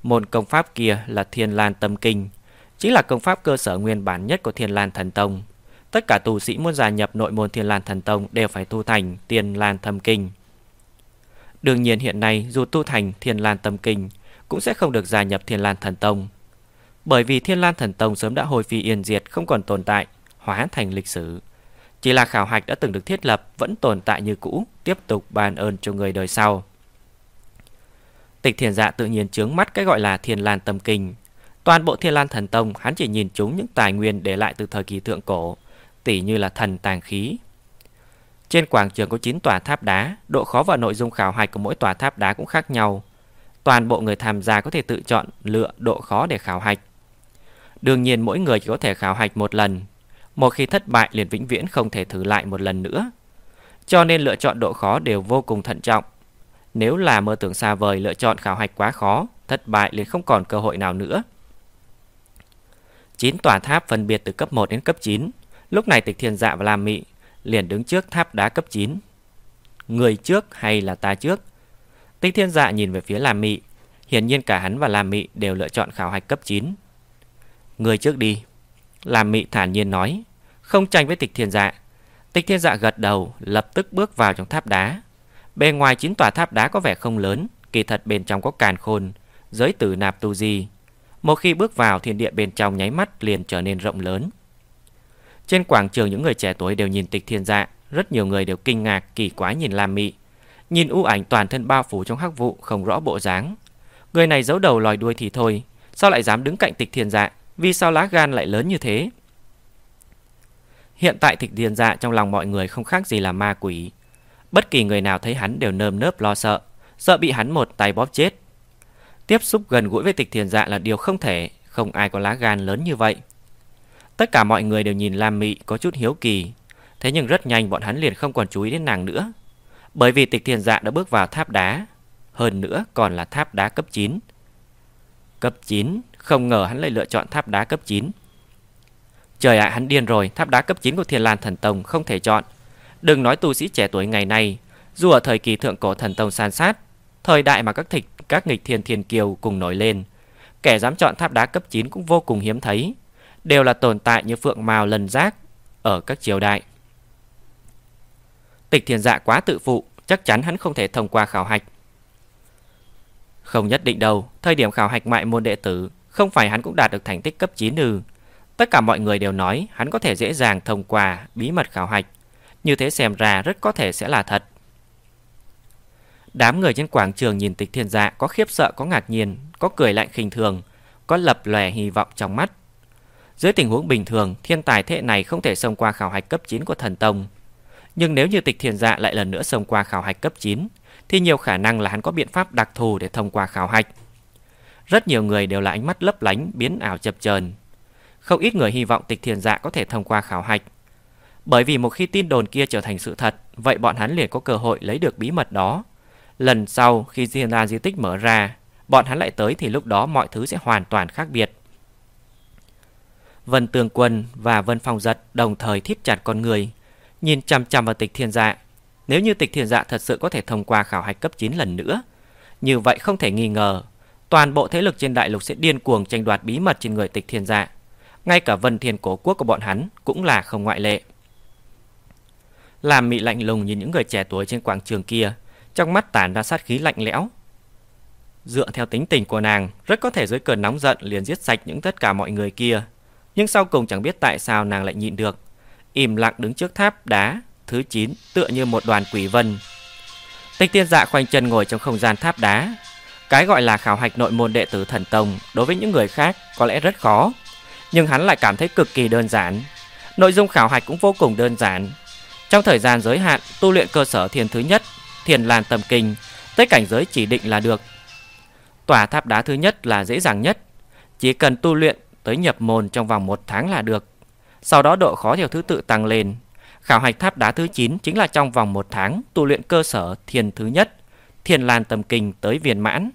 Môn công pháp kia là Thiên Lan Tâm Kinh, chính là công pháp cơ sở nguyên bản nhất của Thiên Lan Thần Tông. Tất cả tu sĩ muốn gia nhập nội môn Thiên Lan Thần Tông đều phải tu thành Thiên Lan Tâm Kinh. Đương nhiên hiện nay dù tu thành Thiên Lan Tâm Kinh cũng sẽ không được gia nhập Thiên Lan Thần Tông. Bởi vì Thiên Lan Thần Tông sớm đã hồi phi yên diệt không còn tồn tại, hóa thành lịch sử. Chỉ là khảo hạch đã từng được thiết lập vẫn tồn tại như cũ, tiếp tục ban ơn cho người đời sau. Tịch thiền dạ tự nhiên chướng mắt cái gọi là thiền Lan Tâm Kinh. Toàn bộ Thiên Lan Thần Tông hắn chỉ nhìn chúng những tài nguyên để lại từ thời kỳ thượng cổ, tỉ như là thần tàng khí. Trên quảng trường có 9 tòa tháp đá, độ khó và nội dung khảo hạch của mỗi tòa tháp đá cũng khác nhau. Toàn bộ người tham gia có thể tự chọn lựa độ khó để khảo hạch. Đương nhiên mỗi người chỉ có thể khảo hạch một lần. Một khi thất bại liền vĩnh viễn không thể thử lại một lần nữa. Cho nên lựa chọn độ khó đều vô cùng thận trọng. Nếu là mơ tưởng xa vời lựa chọn khảo hạch quá khó, thất bại liền không còn cơ hội nào nữa. 9 tòa tháp phân biệt từ cấp 1 đến cấp 9. Lúc này Tịch Thiên Dạ và Lam Mị liền đứng trước tháp đá cấp 9. Người trước hay là ta trước? Tịch Thiên Dạ nhìn về phía Lam Mị, Hiển nhiên cả hắn và Lam Mị đều lựa chọn khảo hạch cấp 9 Người trước đi làm Mị thản nhiên nói, Không tranh với tịch thiên dạ. Tịch thiên dạ gật đầu, Lập tức bước vào trong tháp đá. Bề ngoài chín tòa tháp đá có vẻ không lớn, Kỳ thật bên trong có càn khôn, Giới tử nạp tu di. Một khi bước vào, thiên địa bên trong nháy mắt liền trở nên rộng lớn. Trên quảng trường những người trẻ tuổi đều nhìn tịch thiên dạ Rất nhiều người đều kinh ngạc, kỳ quái nhìn Lam Mị. Nhìn u ảnh toàn thân bao phủ trong hắc vụ, không rõ bộ dáng. Người này giấu đầu lòi đuôi thì thôi, Sao lại dám đứng cạnh tịch thiên dạ? Vì sao lá gan lại lớn như thế? Hiện tại tịch thiên dạ trong lòng mọi người không khác gì là ma quỷ. Bất kỳ người nào thấy hắn đều nơm nớp lo sợ Sợ bị hắn một tay bóp chết. Tiếp xúc gần gũi với tịch thiền dạ là điều không thể, Không ai có lá gan lớn như vậy. Tất cả mọi người đều nhìn Lam Mị có chút hiếu kỳ, Thế nhưng rất nhanh bọn hắn liền không còn chú ý đến nàng nữa. Bởi vì tịch thiền dạ đã bước vào tháp đá, Hơn nữa còn là tháp đá cấp 9 Cấp 9 không ngờ hắn lại lựa chọn tháp đá cấp 9 Trời ạ, hắn điên rồi, Tháp đá cấp 9 của Thiên Lan Thần Tông không thể chọn. Đừng nói tu sĩ trẻ tuổi ngày nay, Dù ở thời kỳ thượng cổ thần tông san sát, Thời đại mà các thịch, các nghịch thiên thiên kiều cùng nổi lên, Kẻ dám chọn tháp đá cấp 9 cũng vô cùng hiếm thấy, Đều là tồn tại như phượng mào lần rác Ở các triều đại. Tịch thiền dạ quá tự phụ, Chắc chắn hắn không thể thông qua khảo hạch. Không nhất định đâu, Thời điểm khảo hạch mại môn đệ tử không phải hắn cũng đạt được thành tích cấp 9 ư. Tất cả mọi người đều nói Hắn có thể dễ dàng thông qua bí mật khảo hạch. Như thế xem ra rất có thể sẽ là thật. Đám người trên quảng trường nhìn tịch thiên dạ Có khiếp sợ, có ngạc nhiên, có cười lạnh khinh thường Có lập lòe hy vọng trong mắt. Dưới tình huống bình thường Thiên tài thế này không thể xông qua khảo hạch cấp 9 của thần tông. Nhưng nếu như tịch thiên dạ lại lần nữa xông qua khảo hạch cấp 9 Thì nhiều khả năng là hắn có biện pháp đặc thù để thông qua khảo hạch. Rất nhiều người đều là ánh mắt lấp lánh, biến ảo chập chờn. Không ít người hy vọng tịch thiền dạ có thể thông qua khảo hạch. Bởi vì một khi tin đồn kia trở thành sự thật Vậy bọn hắn liền có cơ hội lấy được bí mật đó. Lần sau khi Diên La di tích mở ra Bọn hắn lại tới thì lúc đó mọi thứ sẽ hoàn toàn khác biệt. Vân Tường Quân và Vân Phong Giật đồng thời thít chặt con người Nhìn chăm chăm vào tịch thiên dạ. Nếu như tịch thiên dạ thật sự có thể thông qua khảo hạch cấp 9 lần nữa Như vậy không thể nghi ngờ Toàn bộ thế lực trên đại lục sẽ điên cuồng tranh đoạt bí mật trên người tịch thiên dạ Ngay cả vân thiên cổ quốc của bọn hắn cũng là không ngoại lệ Làm mị lạnh lùng nhìn những người trẻ tuổi trên quảng trường kia trong mắt tản ra sát khí lạnh lẽo. Dựa theo tính tình của nàng, rất có thể dưới cơn nóng giận liền giết sạch những tất cả mọi người kia. Nhưng sau cùng chẳng biết tại sao nàng lại nhịn được. Im lặng đứng trước tháp đá, thứ 9 tựa như một đoàn quỷ vân. Tịch tiên dạ khoanh chân ngồi trong không gian tháp đá. Cái gọi là khảo hạch nội môn đệ tử thần tông đối với những người khác có lẽ rất khó. Nhưng hắn lại cảm thấy cực kỳ đơn giản. Nội dung khảo hạch cũng vô cùng đơn giản. Trong thời gian giới hạn, tu luyện cơ sở thiền thứ nhất thiền làn tầm kinh, tới cảnh giới chỉ định là được. Tòa tháp đá thứ nhất là dễ dàng nhất, chỉ cần tu luyện tới nhập môn trong vòng một tháng là được. Sau đó độ khó theo thứ tự tăng lên. Khảo hạch tháp đá thứ 9 chính là trong vòng một tháng tu luyện cơ sở thiền thứ nhất, thiền làn tầm kinh tới viên mãn.